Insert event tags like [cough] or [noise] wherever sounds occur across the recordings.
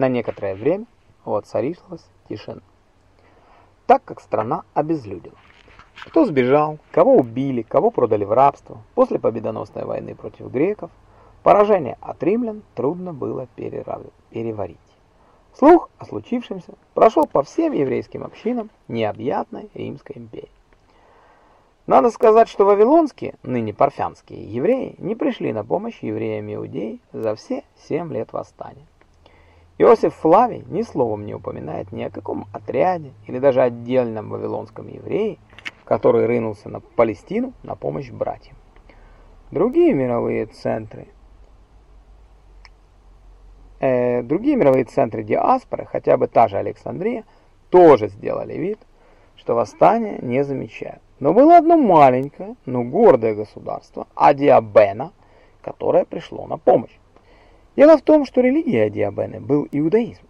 На некоторое время воцарилась тишина, так как страна обезлюдила. Кто сбежал, кого убили, кого продали в рабство после победоносной войны против греков, поражение от римлян трудно было переварить. Слух о случившемся прошел по всем еврейским общинам необъятной Римской империи. Надо сказать, что вавилонские, ныне парфянские евреи не пришли на помощь евреям Иудеи за все семь лет восстания. Иосиф Флавий ни словом не упоминает ни о каком отряде или даже отдельном вавилонском еврее, который рынулся на Палестину на помощь братьям. Другие мировые центры э, другие мировые центры диаспоры, хотя бы та же Александрия, тоже сделали вид, что восстание не замечают. Но было одно маленькое, но гордое государство, Адиабена, которое пришло на помощь. Дело в том, что религия Адиабены был иудаизм.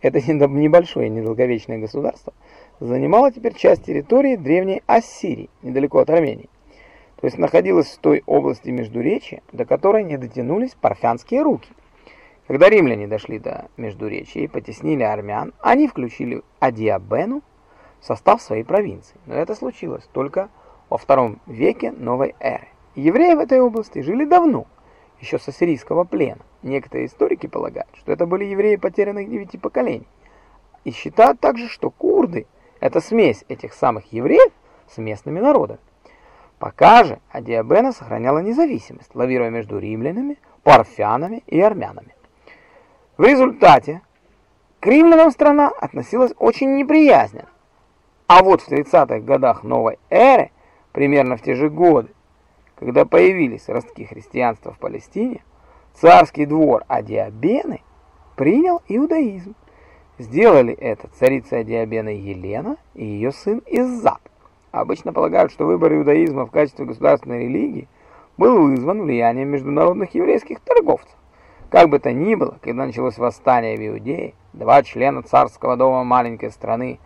Это [laughs] небольшое недолговечное государство занимало теперь часть территории древней Ассирии, недалеко от Армении. То есть находилось в той области Междуречия, до которой не дотянулись парфянские руки. Когда римляне дошли до Междуречия и потеснили армян, они включили Адиабену в состав своей провинции. Но это случилось только во втором веке новой эры. Евреи в этой области жили давно, еще с ассирийского плена. Некоторые историки полагают, что это были евреи потерянных девяти поколений. И считают также, что курды – это смесь этих самых евреев с местными народами. Пока же Адиабена сохраняла независимость, лавируя между римлянами, парфянами и армянами. В результате к римлянам страна относилась очень неприязненно. А вот в 30-х годах новой эры, примерно в те же годы, когда появились ростки христианства в Палестине, царский двор Адиабены принял иудаизм. Сделали это царица Адиабена Елена и ее сын Иззад. Обычно полагают, что выбор иудаизма в качестве государственной религии был вызван влиянием международных еврейских торговцев. Как бы то ни было, когда началось восстание в Иудее, два члена царского дома маленькой страны,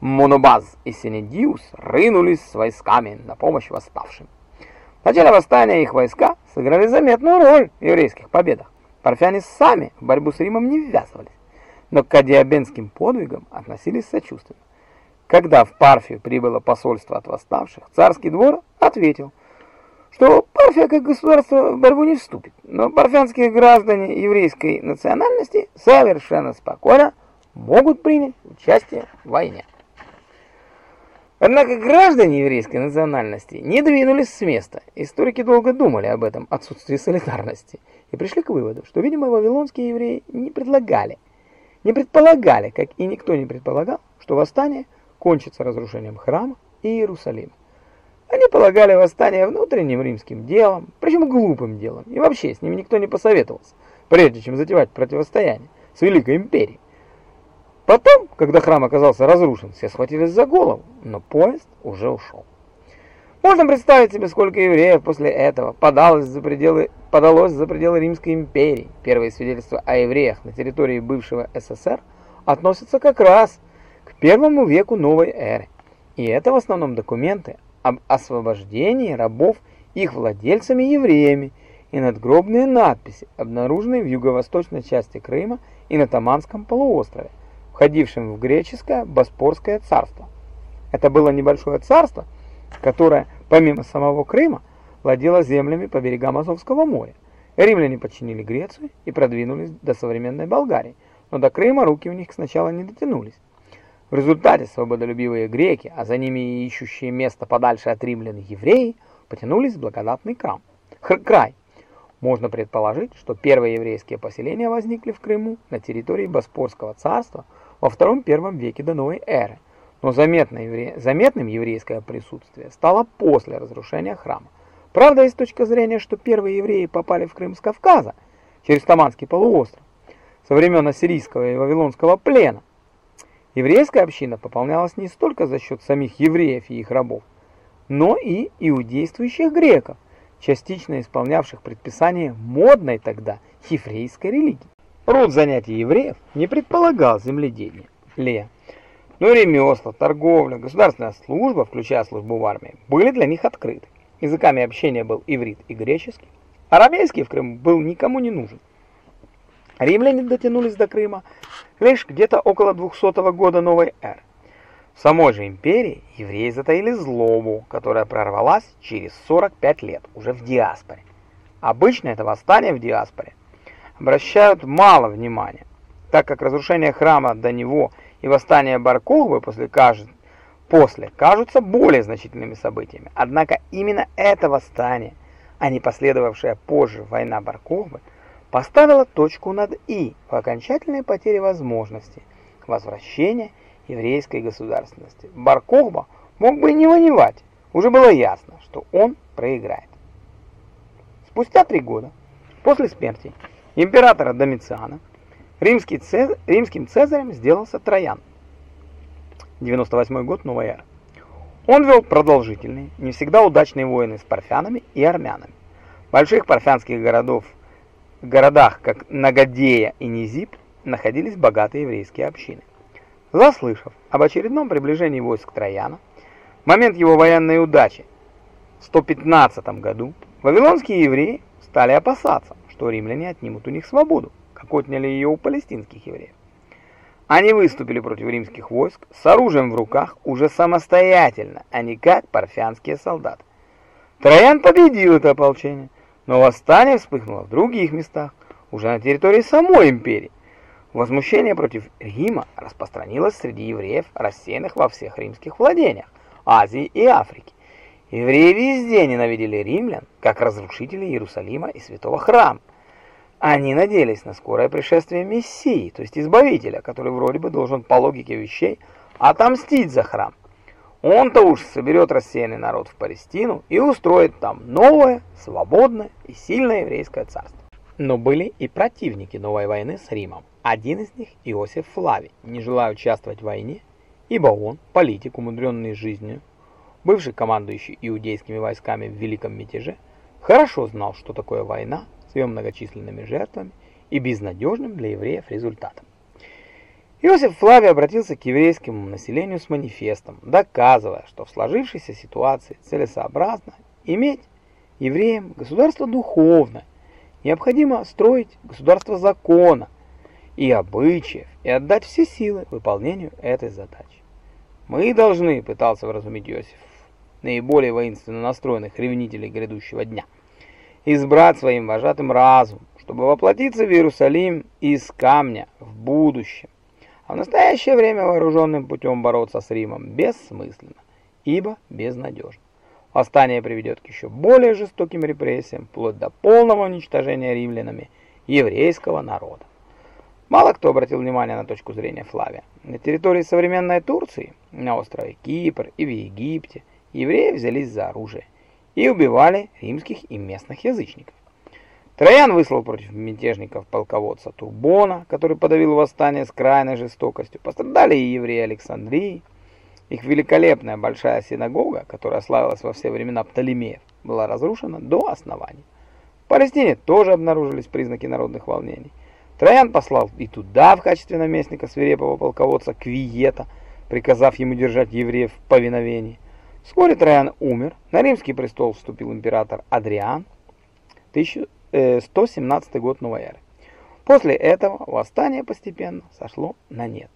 Монобаз и Синедиус, рынулись с войсками на помощь восставшим. Начале восстания их войска сыграли заметную роль в еврейских победах. Парфяне сами в борьбу с Римом не ввязывались, но к адиабенским подвигам относились сочувственно. Когда в Парфию прибыло посольство от восставших, царский двор ответил – что Парфия как государство в борьбу не вступит, но парфянские граждане еврейской национальности совершенно спокойно могут принять участие в войне. Однако граждане еврейской национальности не двинулись с места. Историки долго думали об этом отсутствии солидарности и пришли к выводу, что, видимо, вавилонские евреи не предлагали, не предполагали, как и никто не предполагал, что восстание кончится разрушением храма и Иерусалима. Они полагали восстание внутренним римским делом, причем глупым делом, и вообще с ними никто не посоветовался, прежде чем затевать противостояние с Великой Империей. Потом, когда храм оказался разрушен, все схватились за голову, но поезд уже ушел. Можно представить себе, сколько евреев после этого подалось за пределы, подалось за пределы Римской империи. Первые свидетельства о евреях на территории бывшего СССР относятся как раз к первому веку новой эры. И это в основном документы об освобождении рабов их владельцами-евреями и надгробные надписи, обнаруженные в юго-восточной части Крыма и на Таманском полуострове, входившем в греческое Боспорское царство. Это было небольшое царство, которое, помимо самого Крыма, владело землями по берегам Азовского моря. Римляне подчинили Грецию и продвинулись до современной Болгарии, но до Крыма руки у них сначала не дотянулись. В результате свободолюбивые греки, а за ними и ищущие место подальше от римлян евреи, потянулись в благодатный крам. Хр край. Можно предположить, что первые еврейские поселения возникли в Крыму на территории Боспорского царства во втором-первом веке до новой эры, но заметным еврейское присутствие стало после разрушения храма. Правда, есть точка зрения, что первые евреи попали в Крым с Кавказа, через Таманский полуостров, со времен ассирийского и вавилонского плена, Еврейская община пополнялась не столько за счет самих евреев и их рабов, но и иудействующих греков, частично исполнявших предписания модной тогда еврейской религии. Род занятий евреев не предполагал земледелие, ле, но ремесла, торговля, государственная служба, включая службу в армии, были для них открыты. Языками общения был иврит и греческий. Арамейский в Крыму был никому не нужен. Римляне дотянулись до Крыма лишь где-то около 200 года новой эры. В самой же империи евреи затаили злобу, которая прорвалась через 45 лет, уже в диаспоре. Обычно это восстание в диаспоре обращают мало внимания, так как разрушение храма до него и восстание Барковы после, кажд... после кажутся более значительными событиями. Однако именно это восстание, а не последовавшая позже война Барковы, поставила точку над «и» в окончательной потере возможности возвращения еврейской государственности. Бар-Кохба мог бы не воевать, уже было ясно, что он проиграет. Спустя три года после смерти императора Домициана римский цезарь, римским цезарем сделался Троян. 98 год новой эры. Он вел продолжительные, не всегда удачные войны с парфянами и армянами. Больших парфянских городов в городах, как Нагадея и Низип, находились богатые еврейские общины. Заслышав об очередном приближении войск Трояна, в момент его военной удачи в 115 году, вавилонские евреи стали опасаться, что римляне отнимут у них свободу, как отняли ее у палестинских евреев. Они выступили против римских войск с оружием в руках уже самостоятельно, а не как парфянские солдаты. Троян победил это ополчение, но восстание вспыхнуло в других местах, уже на территории самой империи. Возмущение против Рима распространилось среди евреев, рассеянных во всех римских владениях Азии и Африки. Евреи везде ненавидели римлян, как разрушителей Иерусалима и Святого Храма. Они надеялись на скорое пришествие Мессии, то есть Избавителя, который вроде бы должен по логике вещей отомстить за храм. Он-то уж соберет рассеянный народ в Палестину и устроит там новое, свободное и сильное еврейское царство. Но были и противники новой войны с Римом. Один из них Иосиф Флавий, не желая участвовать в войне, ибо он, политик, умудренный жизнью, бывший командующий иудейскими войсками в Великом мятеже, хорошо знал, что такое война с ее многочисленными жертвами и безнадежным для евреев результатом. Иосиф Флавий обратился к еврейскому населению с манифестом, доказывая, что в сложившейся ситуации целесообразно иметь евреям государство духовное, необходимо строить государство закона и обычаев и отдать все силы выполнению этой задачи. Мы должны, пытался вразумить Иосиф, наиболее воинственно настроенных ревнителей грядущего дня, избрать своим вожатым разум, чтобы воплотиться в Иерусалим из камня в будущем, а в настоящее время вооруженным путем бороться с Римом бессмысленно, ибо безнадежно. Восстание приведет к еще более жестоким репрессиям, вплоть до полного уничтожения римлянами еврейского народа. Мало кто обратил внимание на точку зрения Флавия. На территории современной Турции, на острове Кипр и в Египте, евреи взялись за оружие и убивали римских и местных язычников. Троян выслал против мятежников полководца Турбона, который подавил восстание с крайней жестокостью. Пострадали и евреи Александрии. Их великолепная большая синагога, которая славилась во все времена Птолемеев, была разрушена до основания. В Палестине тоже обнаружились признаки народных волнений. Троян послал и туда в качестве наместника свирепого полководца Квиета, приказав ему держать евреев в повиновении. Вскоре Троян умер, на римский престол вступил император Адриан, 1000 117 год новой эры. После этого восстание постепенно сошло на нет.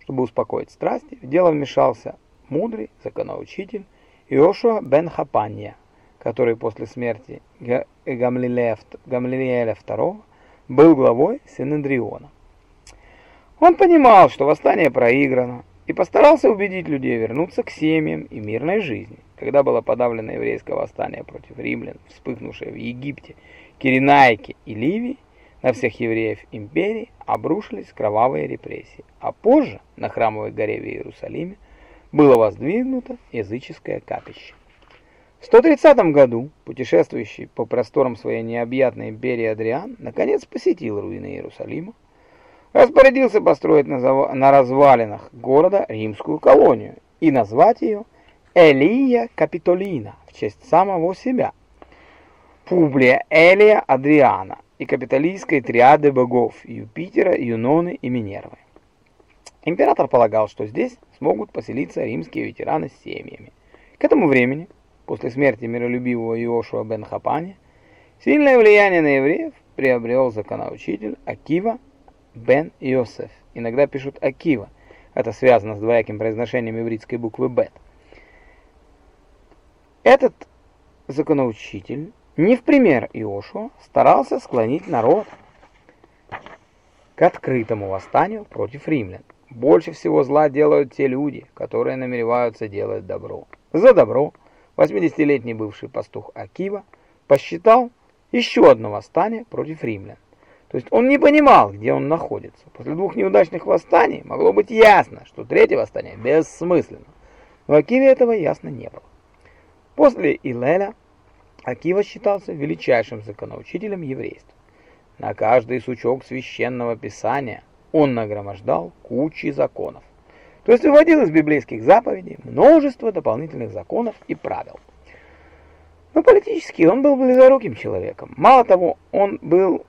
Чтобы успокоить страсти, в дело вмешался мудрый законоучитель Иошуа бен Хапанья, который после смерти Гамлиэля II был главой Синедриона. Он понимал, что восстание проиграно, и постарался убедить людей вернуться к семьям и мирной жизни. Когда было подавлено еврейское восстание против римлян, вспыхнувшее в Египте Киренайке и Ливии на всех евреев империи обрушились кровавые репрессии, а позже на храмовой горе в Иерусалиме было воздвигнуто языческое капище. В 130 году путешествующий по просторам своей необъятной империи Адриан наконец посетил руины Иерусалима, распорядился построить на, на развалинах города римскую колонию и назвать ее Элия Капитолина в честь самого себя, Публия Элия Адриана и капитолийской триады богов Юпитера, Юноны и Минервы. Император полагал, что здесь смогут поселиться римские ветераны с семьями. К этому времени, после смерти миролюбивого Иошуа бен Хапани, сильное влияние на евреев приобрел законоучитель Акива бен Йосеф. Иногда пишут Акива. Это связано с двояким произношением ивритской буквы Бет. Этот законоучитель, не в пример Иошуа, старался склонить народ к открытому восстанию против римлян. Больше всего зла делают те люди, которые намереваются делать добро. За добро 80-летний бывший пастух Акива посчитал еще одно восстание против римлян. То есть он не понимал, где он находится. После двух неудачных восстаний могло быть ясно, что третье восстание бессмысленно. Но Акиве этого ясно не было. После Илеля Акива считался величайшим законоучителем еврейства. На каждый сучок священного писания он нагромождал кучи законов. То есть выводил из библейских заповедей множество дополнительных законов и правил. Но политически он был близоруким человеком. Мало того, он был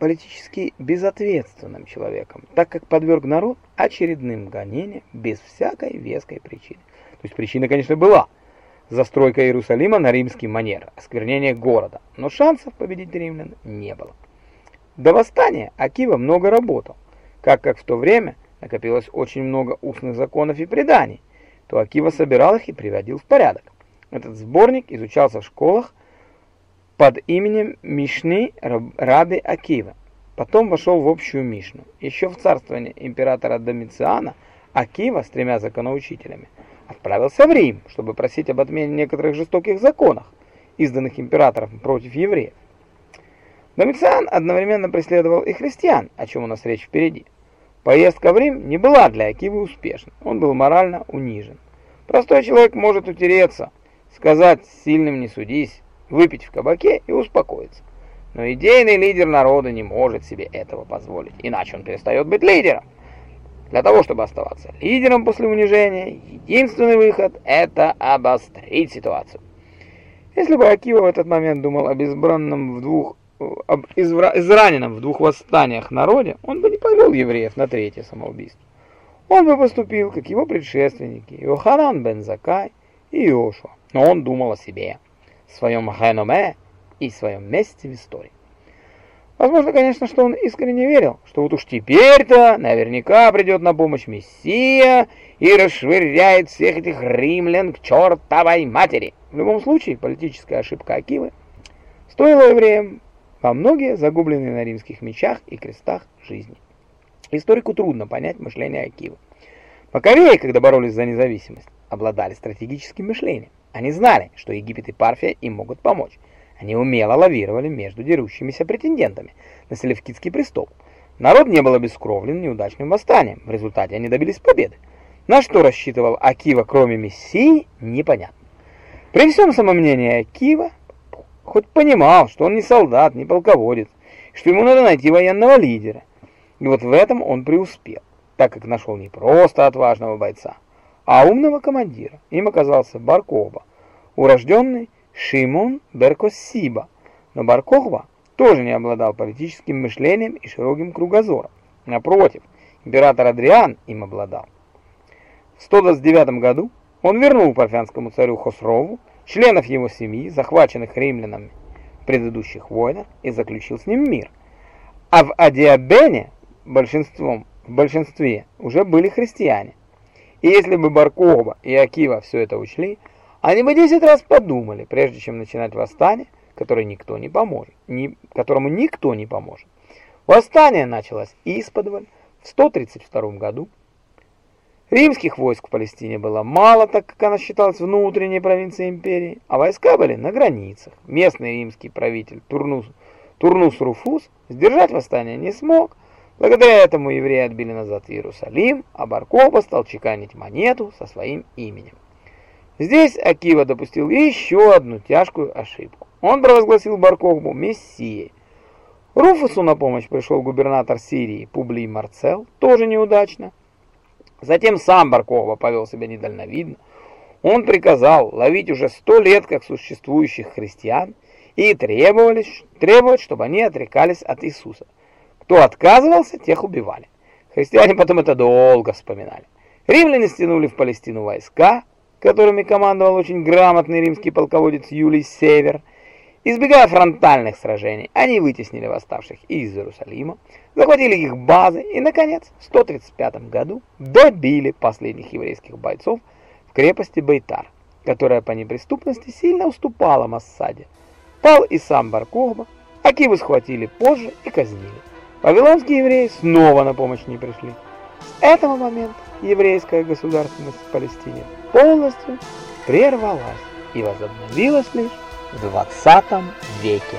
политически безответственным человеком, так как подверг народ очередным гонениям без всякой веской причины. То есть причина, конечно, была – застройка Иерусалима на римский манер, осквернение города, но шансов победить римлян не было. До восстания Акива много работал, как как в то время накопилось очень много устных законов и преданий, то Акива собирал их и приводил в порядок. Этот сборник изучался в школах под именем Мишны Раби Акива. Потом вошел в общую Мишну. Еще в царствовании императора Домициана Акива с тремя законоучителями – отправился в Рим, чтобы просить об отмене некоторых жестоких законов, изданных императором против евреев. Домициан одновременно преследовал и христиан, о чем у нас речь впереди. Поездка в Рим не была для Акивы успешной, он был морально унижен. Простой человек может утереться, сказать «сильным не судись», выпить в кабаке и успокоиться. Но идейный лидер народа не может себе этого позволить, иначе он перестает быть лидером. Для того, чтобы оставаться лидером после унижения, единственный выход – это обострить ситуацию. Если бы Акива в этот момент думал об избранном в двух, об извра, израненном в двух восстаниях народе, он бы не повел евреев на третье самоубийство. Он бы поступил, как его предшественники, Иоханан бен Закай и Иошуа. Но он думал о себе, своем реноме и своем месте в истории. Возможно, конечно, что он искренне верил, что вот уж теперь-то наверняка придет на помощь Мессия и расшвыряет всех этих римлян к чертовой матери. В любом случае, политическая ошибка Акивы стоила евреям во многие загубленные на римских мечах и крестах жизни. Историку трудно понять мышление Акивы. Маковеи, когда боролись за независимость, обладали стратегическим мышлением. Они знали, что Египет и Парфия им могут помочь. Они умело лавировали между дерущимися претендентами на Селевкидский престол. Народ не был обескровлен неудачным восстанием. В результате они добились победы. На что рассчитывал Акива, кроме Мессии, непонятно. При всем самомнении Акива хоть понимал, что он не солдат, не полководец, что ему надо найти военного лидера. И вот в этом он преуспел, так как нашел не просто отважного бойца, а умного командира. Им оказался Баркоба, урожденный Шимон Беркосиба, но Баркохва тоже не обладал политическим мышлением и широким кругозором. Напротив, император Адриан им обладал. В 129 году он вернул парфянскому царю Хосрову членов его семьи, захваченных римлянами в предыдущих войнах, и заключил с ним мир. А в Адиабене большинством, в большинстве уже были христиане. И если бы Баркова и Акива все это учли, они бы 10 раз подумали, прежде чем начинать восстание, которое никто не поможет, ни, которому никто не поможет. Восстание началось исподволь в 132 году. Римских войск в Палестине было мало, так как она считалась внутренней провинцией империи, а войска были на границах. Местный римский правитель Турнус, Турнус Руфус сдержать восстание не смог. Благодаря этому евреи отбили назад Иерусалим, а Баркова стал чеканить монету со своим именем. Здесь Акива допустил еще одну тяжкую ошибку. Он провозгласил Баркохбу мессией. Руфусу на помощь пришел губернатор Сирии Публий Марцел, тоже неудачно. Затем сам Баркохба повел себя недальновидно. Он приказал ловить уже сто лет как существующих христиан и требовались, требовать, чтобы они отрекались от Иисуса. Кто отказывался, тех убивали. Христиане потом это долго вспоминали. Римляне стянули в Палестину войска, которыми командовал очень грамотный римский полководец Юлий Север, Избегая фронтальных сражений, они вытеснили восставших из Иерусалима, захватили их базы и, наконец, в 135 году добили последних еврейских бойцов в крепости Бейтар, которая по неприступности сильно уступала Массаде. Пал и сам Бар-Кохба, Акиву схватили позже и казнили. Вавилонские евреи снова на помощь не пришли. С этого момента еврейская государственность в Палестине полностью прервалась и возобновилась лишь в 20 веке.